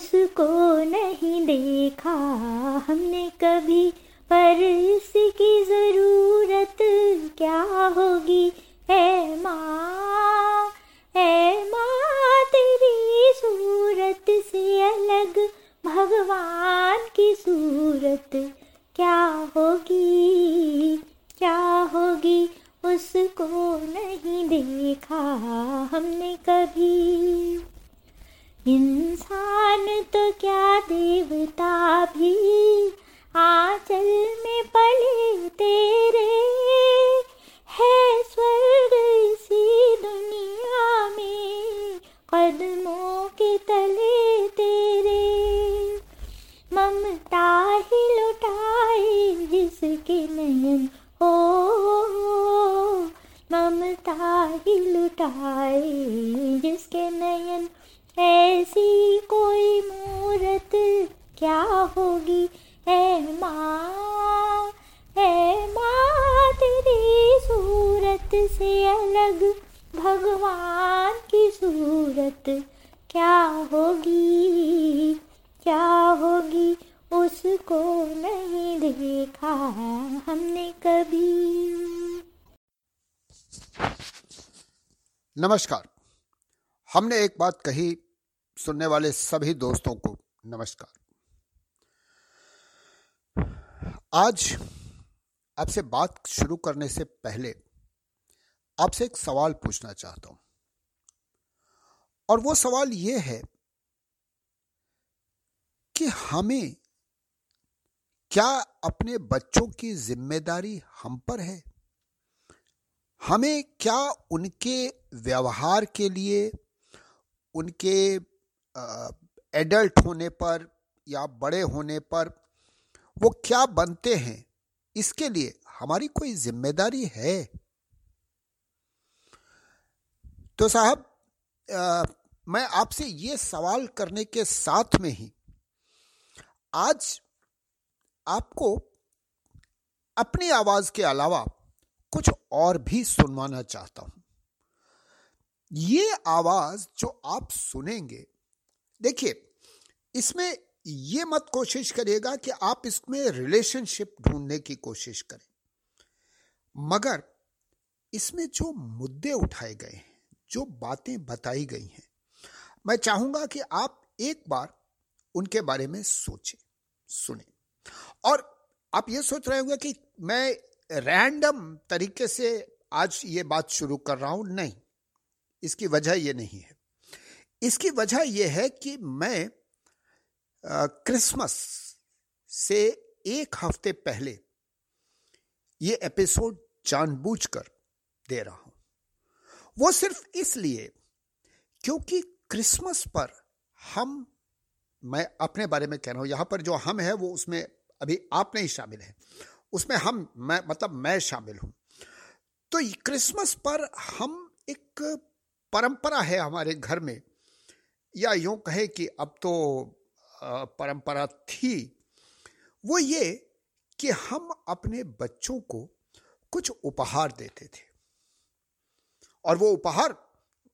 उसको नहीं देखा। हमने कभी पर इसकी ज़रूरत क्या होगी? है माँ है माँ, तेरी सूरत से अलग भगवान की सूरत क्या होगी? क्या होगी? उसको नहीं देखा। हमने कभी इंसान तो क्या देवता भी आंचल में पले तेरे है स्वर्ग इसी दुनिया में, कदमों के तले तेरे। ममता ही लुटाए जिसके नयन हो, ममता ही लुटाए नमस्कार। हमने एक बात कही सुनने वाले सभी दोस्तों को, नमस्कार। आज आपसे बात शुरू करने से पहले आपसे एक सवाल पूछना चाहता हूँ। और वो सवाल ये है कि हमें क्या अपने बच्चों की ज़िम्मेदारी हम पर है? हमें क्या उनके व्यवहार के लिए, उनके एडल्ट होने पर या बड़े होने पर वो क्या बनते हैं, इसके लिए हमारी कोई ज़िम्मेदारी है? तो साहब मैं आपसे ये सवाल करने के साथ में ही, आज आपको अपनी आवाज़ के अलावा कुछ और भी सुनवाना चाहता हूँ। ये आवाज़ जो आप सुनेंगे, देखिए, इसमें ये मत कोशिश करिएगा कि आप इसमें रिलेशनशिप ढूँढने की कोशिश करें। मगर इसमें जो मुद्दे उठाए गए हैं, जो बातें बताई गई हैं, मैं चाहूँगा कि आप एक बार उनके बारे में सोचें, सुने। और आप ये सोच रहे होंगे कि मैं रैंडम तरीके से आज ये बात शुरू कर रहा हूँ। नहीं, इसकी वजह यह नहीं है। इसकी वजह यह है कि मैं क्रिसमस से एक हफ़्ते पहले ये एपिसोड जानबूझकर दे रहा हूँ। वो सिर्फ़ इसलिए क्योंकि क्रिसमस पर हम, मैं अपने बारे में कह रहा हूँ, यहाँ पर जो हम है वो उसमें अभी आप नहीं शामिल है। उसमें हम, मैं मतलब मैं शामिल हूँ। तो क्रिसमस पर हम एक परंपरा है हमारे घर में। या यूँ कहे कि अब तो परंपरा थी। वो ये कि हम अपने बच्चों को कुछ उपहार देते थे। और वो उपहार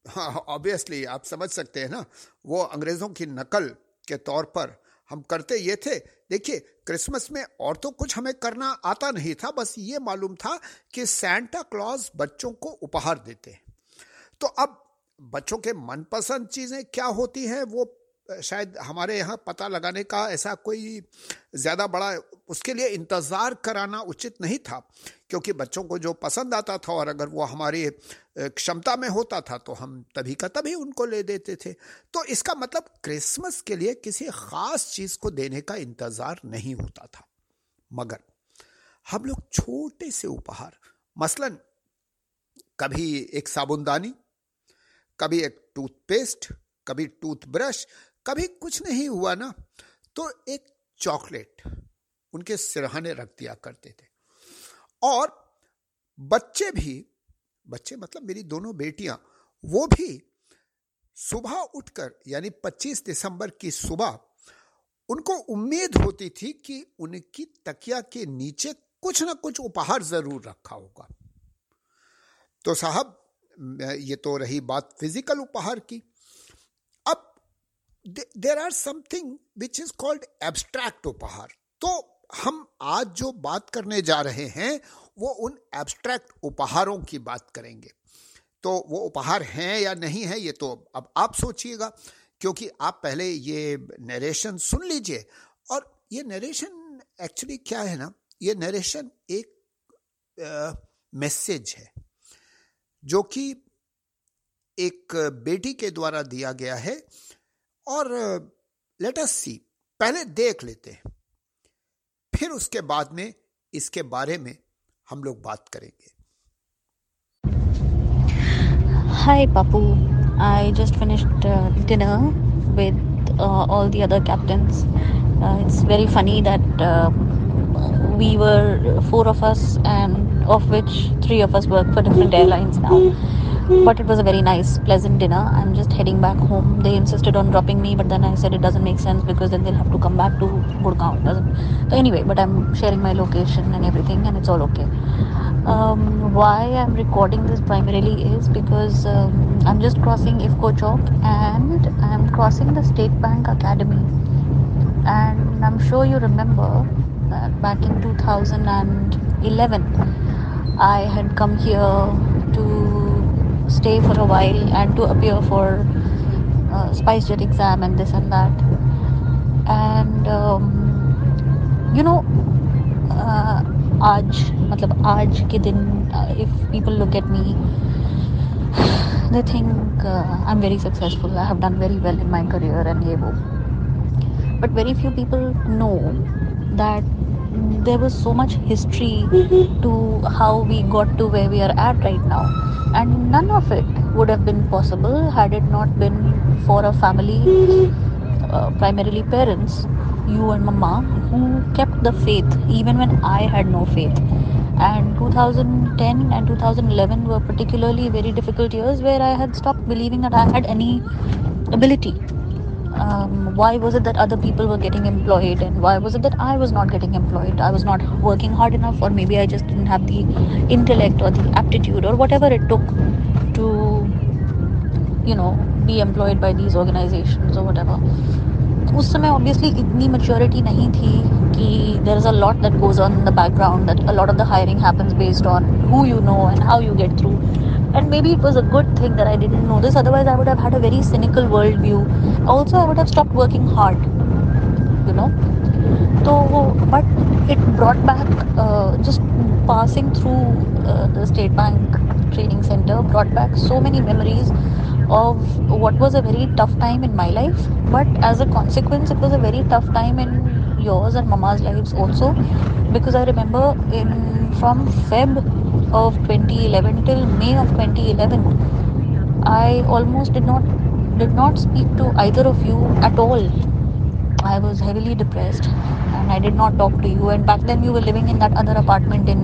हाँ ऑब्वियसली आप समझ सकते हैं ना, वो अंग्रेज़ों की नकल के तौर पर हम करते ये थे। देखिए, क्रिसमस में और तो कुछ हमें करना आता नहीं था, बस ये मालूम था कि सेंटा क्लॉज बच्चों को उपहार देते हैं। तो अब बच्चों के मनपसंद चीज़ें क्या होती हैं, वो शायद हमारे यहाँ पता लगाने का ऐसा कोई ज़्यादा बड़ा, उसके लिए इंतज़ार कराना उचित नहीं था, क्योंकि बच्चों को जो पसंद आता था और अगर वो हमारे क्षमता में होता था तो हम तभी का तभी उनको ले देते थे। तो इसका मतलब क्रिसमस के लिए किसी ख़ास चीज़ को देने का इंतज़ार नहीं होता था। मगर हम लोग छोटे से उपहार, मसलन, कभी एक साबुनदानी, कभी एक टूथपेस्ट, कभी टूथब्रश कभी कुछ नहीं हुआ ना तो एक चॉकलेट उनके सिरहाने रख दिया करते थे। और बच्चे भी, बच्चे मतलब मेरी दोनों बेटियाँ, वो भी सुबह उठकर, यानी 25 दिसंबर की सुबह, उनको उम्मीद होती थी कि उनकी तकिया के नीचे कुछ ना कुछ उपहार ज़रूर रखा होगा। तो साहब ये तो रही बात फ़िज़िकल उपहार की there are something which is called abstract उपहार तो हम आज जो बात करने जा रहे हैं, वो उन एब्स्ट्रैक्ट उपहारों की बात करेंगे। तो वो उपहार हैं या नहीं है, ये तो अब आप सोचिएगा, क्योंकि आप पहले ये नरेशन सुन लीजिए। और ये नरेशन एक्चुअली क्या है ना, ये नरेशन एक मैसेज है, जो कि एक बेटी के द्वारा दिया गया है। और लेट अस सी पहले देख लेते हैं फिर उसके बाद में इसके बारे में हम लोग बात करेंगे finished uh, dinner with uh, all the other captains. Uh, it's very funny that uh, we were four of us, and of which three of us work for different airlines now. But it was a very nice pleasant dinner. I'm just heading back home. They insisted on dropping me but then i said it doesn't make sense because then they'll have to come back to Gurgaon. So anyway but i'm sharing my location and everything and it's all okay. Um, why i'm recording this primarily is because um, i'm just crossing ifco chowk and i'm crossing the state bank academy. And i'm sure you remember that back in 2011 i had come here to stay for a while and to appear for uh, SpiceJet exam and this and that. And um, you know, uh, आज मतलब आज के दिन if people look at me they think uh, I'm very successful I have done very well in my career and ये वो but very few people know that there was so much history to how we got to where we are at right now. And none of it would have been possible had it not been for a family uh, primarily parents you and mama who kept the faith even when i had no faith. And 2010 and 2011 were particularly very difficult years where i had stopped believing that i had any ability um, why was it that other people were getting employed and why was it that i was not getting employed i was not working hard enough or maybe i just didn't have the intellect or the aptitude or whatever it took to you know be employed by these organizations or whatever उस समय obviously इतनी maturity नहीं थी कि there is a lot that goes on in the background that a lot of the hiring happens based on who you know and how you get through and maybe it was a good thing that I didn't know this. Otherwise, I would have had a very cynical worldview. Also, I would have stopped working hard. You know. So, but it brought back uh, just passing through uh, the State Bank Training Center brought back so many memories of what was a very tough time in my life. But as a consequence, it was a very tough time in yours and Mama's lives also, because I remember in from Feb of 2011 till May of 2011, I almost did not did not speak to either of you at all. I was heavily depressed and I did not talk to you. And back then, you were living in that other apartment in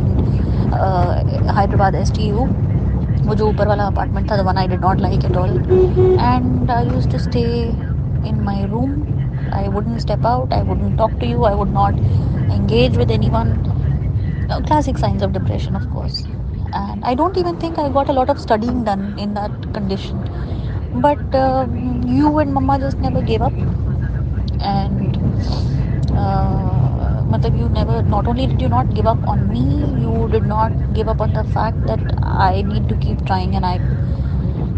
uh, Hyderabad STU. वो जो ऊपर वाला apartment था the one I did not like at all and I used to stay in my room I wouldn't step out, I wouldn't talk to you, I would not engage with anyone. Uh, classic signs of depression, of course. And I don't even think I got a lot of studying done in that condition. But uh, you and Mama just never gave up. And uh, मतलब you never. Not only did you not give up on me, you did not give up on the fact that I need to keep trying, and I.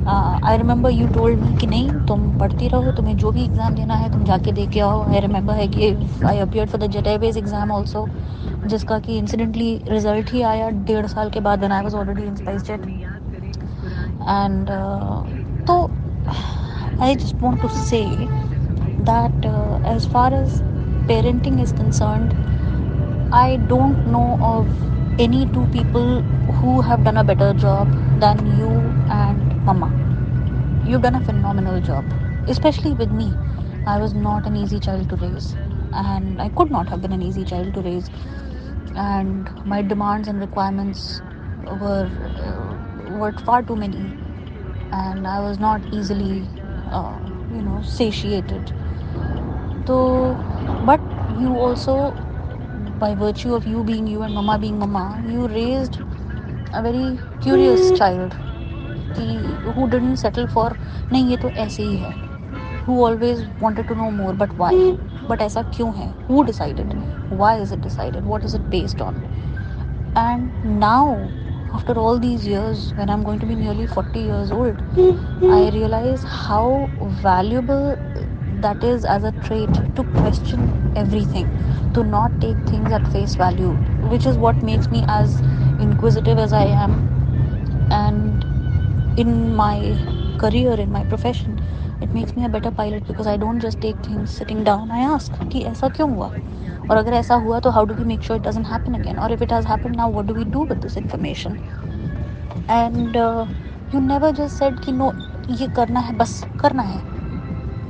I remember you told me कि नहीं, तुम पढ़ती रहो, तुम्हें जो भी exam देना है, तुम जाके दे के आओ। आई रिमेंबर है कि आई अपियर फॉर द जेटेबेज एग्ज़ाम ऑल्सो जिसका कि इंसिडेंटली रिज़ल्ट ही आया डेढ़ साल के बाद I was already in SpiceJet and तो I just want to say that as far as parenting is concern I don't know of any two people who have done a better job than you and Mama. You've done a phenomenal job, especially with me. I was not an easy child to raise, and I could not have been an easy child to raise. And my demands and requirements were uh, were far too many, and I was not easily, uh, you know, satiated. So, but you also, by virtue of you being you and Mama being Mama, you raised a very curious child कि who didn't settle for नहीं ये तो ऐसे ही है who always wanted to know more but why but ऐसा क्यों है who decided why is it decided what is it based on and now after all these years when i'm going to be nearly 40 years old i realize how valuable that is as a trait to question everything to not take things at face value which is what makes me as inquisitive as i am and in my career, in my profession it makes me a better pilot because I don't just take things sitting down I ask कि ऐसा क्यों हुआ और अगर ऐसा हुआ तो how do we make sure it doesn't happen again और if it has happen now what do we do with this information and you never just said कि नो ये करना है बस करना है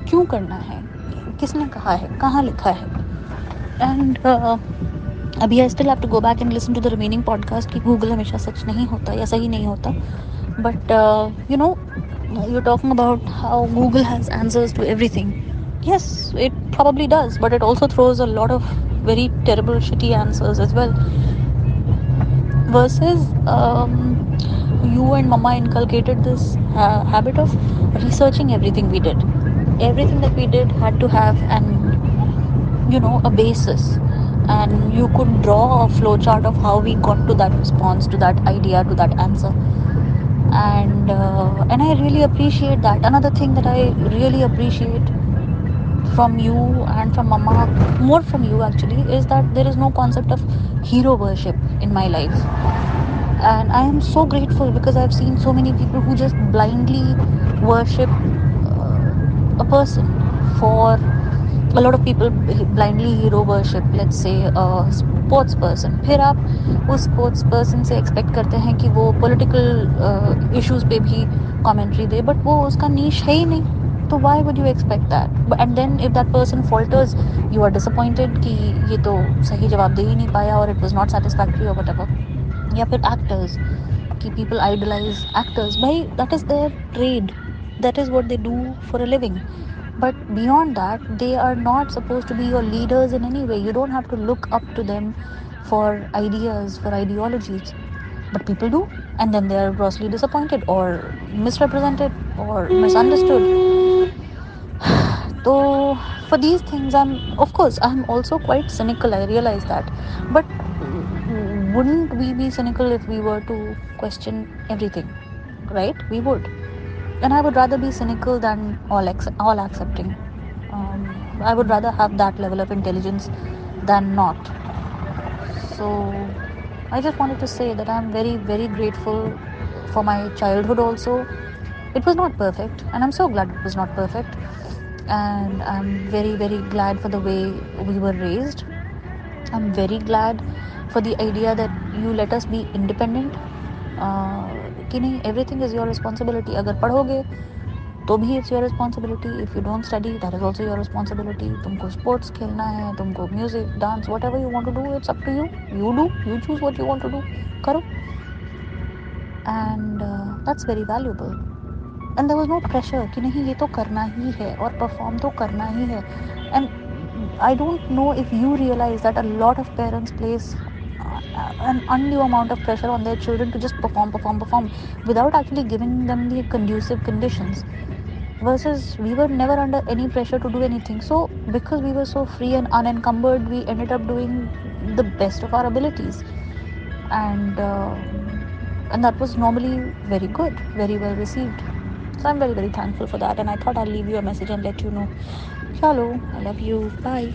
क्यों करना है किसने कहा है कहाँ लिखा है एंड अभी I still have to go back and listen to the remaining podcast कि गूगल हमेशा सच नहीं होता या सही नहीं होता but uh, you know you're talking about how google has answers to everything. Yes it probably does but it also throws a lot of very terrible shitty answers as well. Versus um, you and mama inculcated this uh, habit of researching everything we did. Everything that we did had to have an you know a basis. And you could draw a flowchart of how we got to that response to that idea to that answer and uh, and I really appreciate that. Another thing that I really appreciate from you and from Mama, more from you actually, is that there is no concept of hero worship in my life. And I am so grateful because I've seen so many people who just blindly worship uh, a person for a lot of people blindly hero worship, let's say sports person फिर आप उस sports person से expect करते हैं कि वो political issues पे भी कमेंट्री दे बट वो उसका नीच है ही नहीं। तो why would you expect that and then if that person falters you are disappointed कि ये तो सही जवाब दे ही नहीं पाया और इट वॉज़ नॉट सेटिस्फैक्ट्री और वट या फिर एक्टर्स कि पीपल आइडलाइज एक्टर्स भाई that is their trade that is what they do for a living but beyond that they are not supposed to be your leaders in any way. You don't have to look up to them for ideas for ideologies. But people do and then they are grossly disappointed or misrepresented or misunderstood. So for these things i'm of course i'm also quite cynical i realize that. But wouldn't we be cynical if we were to question everything? Right? We would and I would rather be cynical than all ex- all accepting. Um, I would rather have that level of intelligence than not. So I just wanted to say that I'm very very grateful for my childhood also. It was not perfect, and I'm so glad it was not perfect. And I'm very very glad for the way we were raised. I'm very glad for the idea that you let us be independent. Uh, कि नहीं everything is your responsibility अगर पढ़ोगे तो भी it's your responsibility if you don't study that is also your responsibility तुमको sports खेलना है, तुमको music dance whatever you want to do it's up to you you do you choose what you want to do करो and that's very valuable and there was no pressure कि नहीं, ये तो करना ही है और परफॉर्म तो करना ही है. And I don't know if you realize that a lot of parents place an undue amount of pressure on their children to just perform, perform, perform without actually giving them the conducive conditions. Versus, we were never under any pressure to do anything. So, because we were so free and unencumbered, we ended up doing the best of our abilities, and uh, and that was normally very good, very well received. So I'm very very thankful for that, and I thought I'll leave you a message and let you know. Hello, I love you. Bye.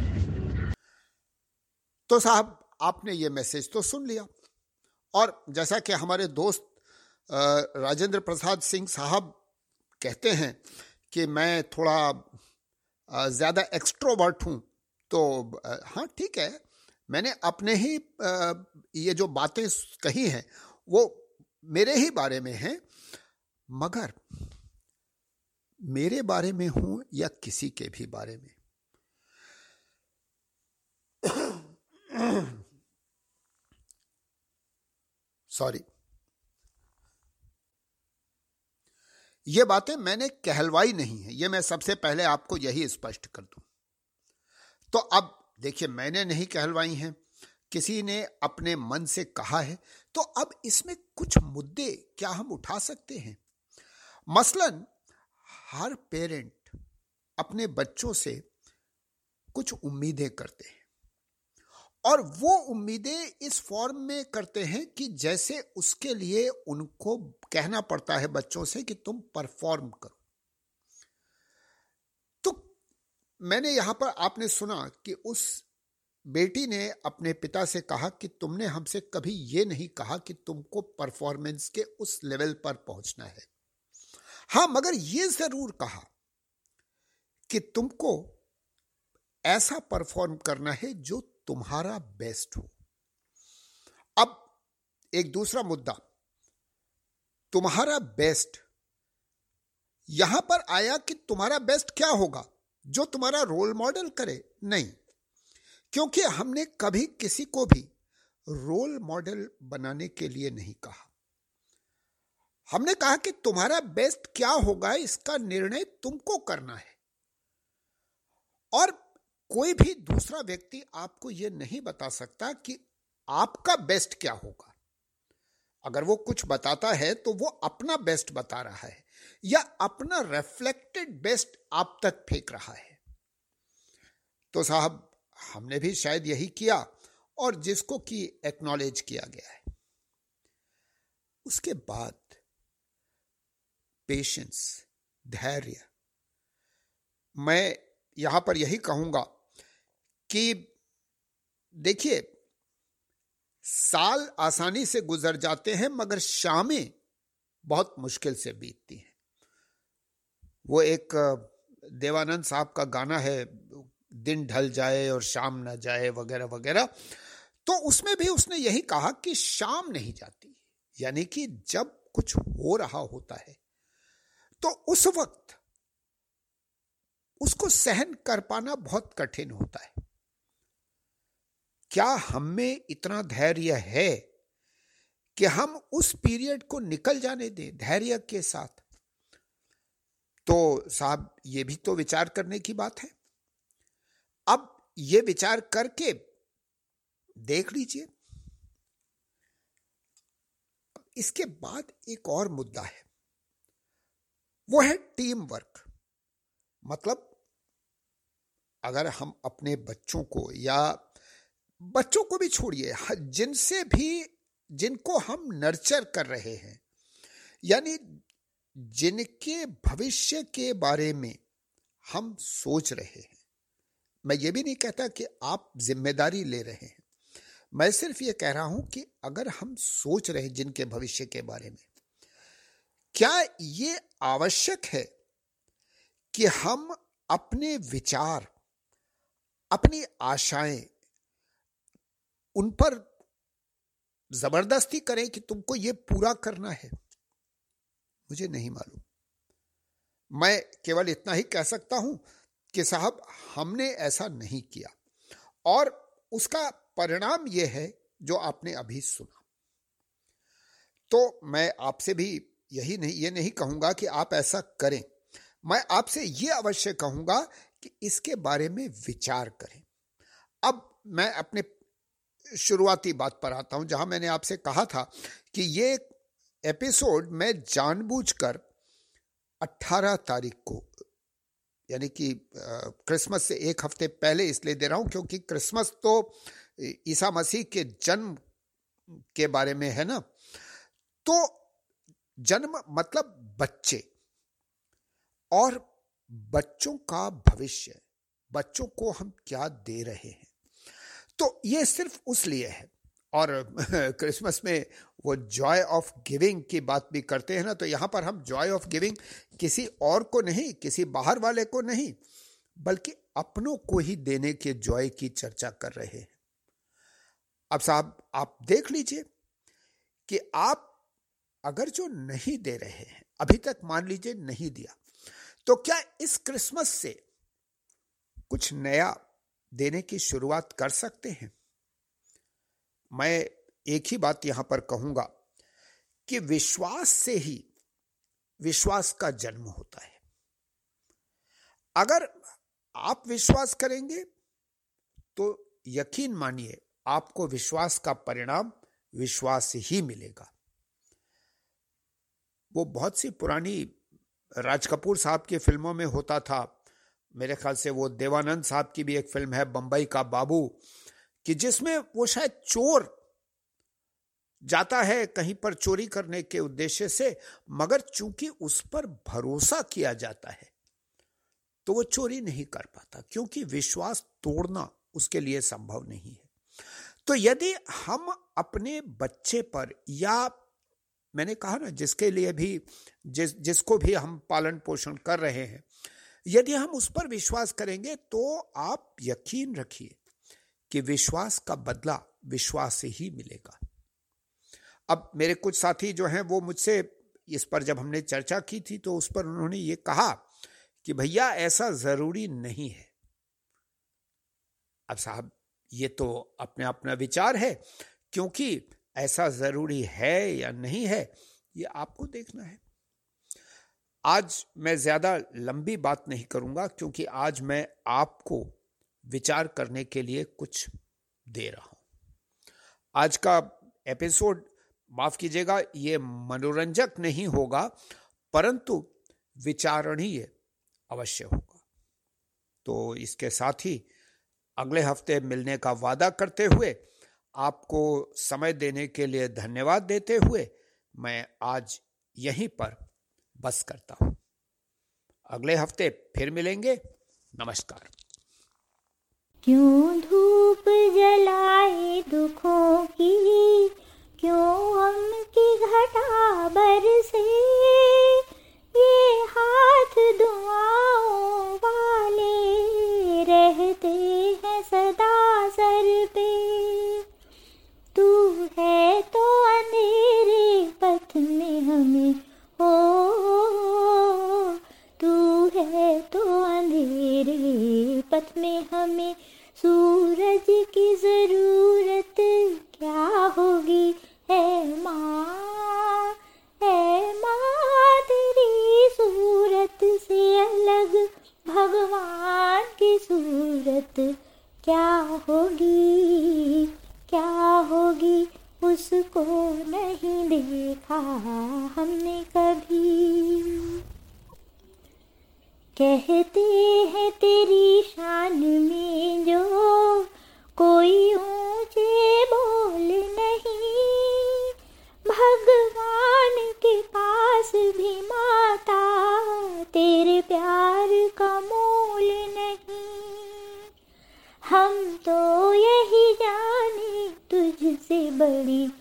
तो साहब आपने ये message तो सुन लिया। और जैसा कि हमारे दोस्त राजेंद्र प्रसाद सिंह साहब कहते हैं कि मैं थोड़ा ज़्यादा एक्स्ट्रोवर्ट हूँ तो हाँ ठीक है। मैंने अपने ही ये जो बातें कही हैं, वो मेरे ही बारे में हैं, मगर मेरे बारे में हूँ या किसी के भी बारे में? सॉरी ये बातें मैंने कहलवाई नहीं है। ये मैं सबसे पहले आपको यही स्पष्ट कर दूँ। तो अब देखिए, मैंने नहीं कहलवाई हैं। किसी ने अपने मन से कहा है तो अब इसमें कुछ मुद्दे क्या हम उठा सकते हैं? मसलन, हर पेरेंट अपने बच्चों से कुछ उम्मीदें करते हैं। और वो उम्मीदें इस फॉर्म में करते हैं कि जैसे उसके लिए उनको कहना पड़ता है बच्चों से कि तुम परफॉर्म करो। तो मैंने यहाँ पर आपने सुना कि उस बेटी ने अपने पिता से कहा कि तुमने हमसे कभी ये नहीं कहा कि तुमको परफॉर्मेंस के उस लेवल पर पहुँचना है। हाँ, मगर ये ज़रूर कहा कि तुमको ऐसा परफॉर्म करना है जो तुम्हारा बेस्ट हो। अब एक दूसरा मुद्दा। तुम्हारा बेस्ट यहाँ पर आया कि तुम्हारा बेस्ट क्या होगा, जो तुम्हारा रोल मॉडल करे? नहीं। क्योंकि हमने कभी किसी को भी रोल मॉडल बनाने के लिए नहीं कहा। हमने कहा कि तुम्हारा बेस्ट क्या होगा, इसका निर्णय तुमको करना है। और कोई भी दूसरा व्यक्ति आपको यह नहीं बता सकता कि आपका बेस्ट क्या होगा। अगर वो कुछ बताता है तो वो अपना बेस्ट बता रहा है, या अपना रिफ्लेक्टेड बेस्ट आप तक फेंक रहा है। तो साहब, हमने भी शायद यही किया, और जिसको कि एक्नॉलेज किया गया है। उसके बाद पेशेंस धैर्य। मैं यहाँ पर यही कहूँगा कि देखिए, साल आसानी से गुजर जाते हैं, मगर शामें बहुत मुश्किल से बीतती हैं। वो एक, देवानंद साहब का गाना है, दिन ढल जाए और शाम न जाए वगैरह वगैरह। तो उसमें भी उसने यही कहा कि शाम नहीं जाती, यानी कि जब कुछ हो रहा होता है तो उस वक्त उसको सहन कर पाना बहुत कठिन होता है। क्या हम में इतना धैर्य है कि हम उस पीरियड को निकल जाने दें धैर्य के साथ? तो साहब, ये भी तो विचार करने की बात है। अब ये विचार करके देख लीजिए। इसके बाद एक और मुद्दा है। वो है टीम वर्क मतलब अगर हम अपने बच्चों को या बच्चों को भी छोड़िए जिनसे भी, जिनको हम नर्चर कर रहे हैं, यानी जिनके भविष्य के बारे में हम सोच रहे हैं। मैं ये भी नहीं कहता कि आप ज़िम्मेदारी ले रहे हैं। मैं सिर्फ़ ये कह रहा हूँ कि अगर हम सोच रहे हैं जिनके भविष्य के बारे में, क्या ये आवश्यक है कि हम अपने विचार, अपनी आशाएँ उन पर ज़बरदस्ती करें कि तुमको ये पूरा करना है। मुझे नहीं मालूम। मैं केवल इतना ही कह सकता हूँ कि साहब, हमने ऐसा नहीं किया। और उसका परिणाम यह है जो आपने अभी सुना। तो मैं आपसे भी यही नहीं, ये नहीं कहूँगा कि आप ऐसा करें। मैं आपसे ये अवश्य कहूँगा कि इसके बारे में विचार करें। अब मैं अपने शुरुआती बात पर आता हूँ, जहाँ मैंने आपसे कहा था कि ये एपिसोड मैं जानबूझकर 18 तारीख को, यानी कि क्रिसमस से एक हफ़्ते पहले इसलिए दे रहा हूँ, क्योंकि क्रिसमस तो ईसा मसीह के जन्म के बारे में है ना? तो जन्म मतलब बच्चे, और बच्चों का भविष्य, बच्चों को हम क्या दे रहे हैं? तो ये सिर्फ़ उस लिए है। और, क्रिसमस में वो जॉय ऑफ़ गिविंग की बात भी करते हैं ना तो यहाँ पर हम जॉय ऑफ़ गिविंग किसी और को नहीं, किसी बाहर वाले को नहीं, बल्कि अपनों को ही देने के जॉय की चर्चा कर रहे हैं। अब साहब, आप देख लीजिए कि आप अगर जो नहीं दे रहे हैं, अभी तक मान लीजिए नहीं दिया तो क्या इस क्रिसमस से कुछ नया देने की शुरुआत कर सकते हैं। मैं एक ही बात यहाँ पर कहूँगा कि विश्वास से ही विश्वास का जन्म होता है। अगर आप विश्वास करेंगे तो यकीन मानिए, आपको विश्वास का परिणाम विश्वास ही मिलेगा। वो बहुत सी पुरानी राज कपूर साहब की फ़िल्मों में होता था मेरे ख्याल से वो देवानंद साहब की भी एक फ़िल्म है, बंबई का बाबू, कि जिसमें वो शायद चोर जाता है कहीं पर चोरी करने के उद्देश्य से, मगर चूँकि उस पर भरोसा किया जाता है तो वो चोरी नहीं कर पाता, क्योंकि विश्वास तोड़ना उसके लिए संभव नहीं है। तो यदि हम अपने बच्चे पर, या मैंने कहा ना, जिसके लिए भी, जिस, जिसको भी हम पालन पोषण कर रहे हैं यदि हम उस पर विश्वास करेंगे तो आप यकीन रखिए कि विश्वास का बदला विश्वास से ही मिलेगा। अब मेरे कुछ साथी जो हैं, वो मुझसे इस पर जब हमने चर्चा की थी तो उस पर उन्होंने ये कहा कि, भैया, ऐसा ज़रूरी नहीं है। अब साहब, ये तो अपने अपना विचार है, क्योंकि ऐसा ज़रूरी है या नहीं है, ये आपको देखना है। आज मैं ज़्यादा लंबी बात नहीं करूँगा क्योंकि आज मैं आपको विचार करने के लिए कुछ दे रहा हूँ। आज का एपिसोड, माफ़ कीजिएगा, ये मनोरंजक नहीं होगा, परंतु विचारणीय अवश्य होगा। तो इसके साथ ही अगले हफ़्ते मिलने का वादा करते हुए, आपको समय देने के लिए धन्यवाद देते हुए, मैं आज यहीं पर बस करता हूँ। अगले हफ़्ते फिर मिलेंगे। नमस्कार। क्यों धूप जलाए दुखों की? क्यों हम की घटा बरसे? ये हाथ दुआओं वाले रहते हैं सदा सर पे। तू है तो अंधेरे पथ में हमें पथ में हमें सूरज believe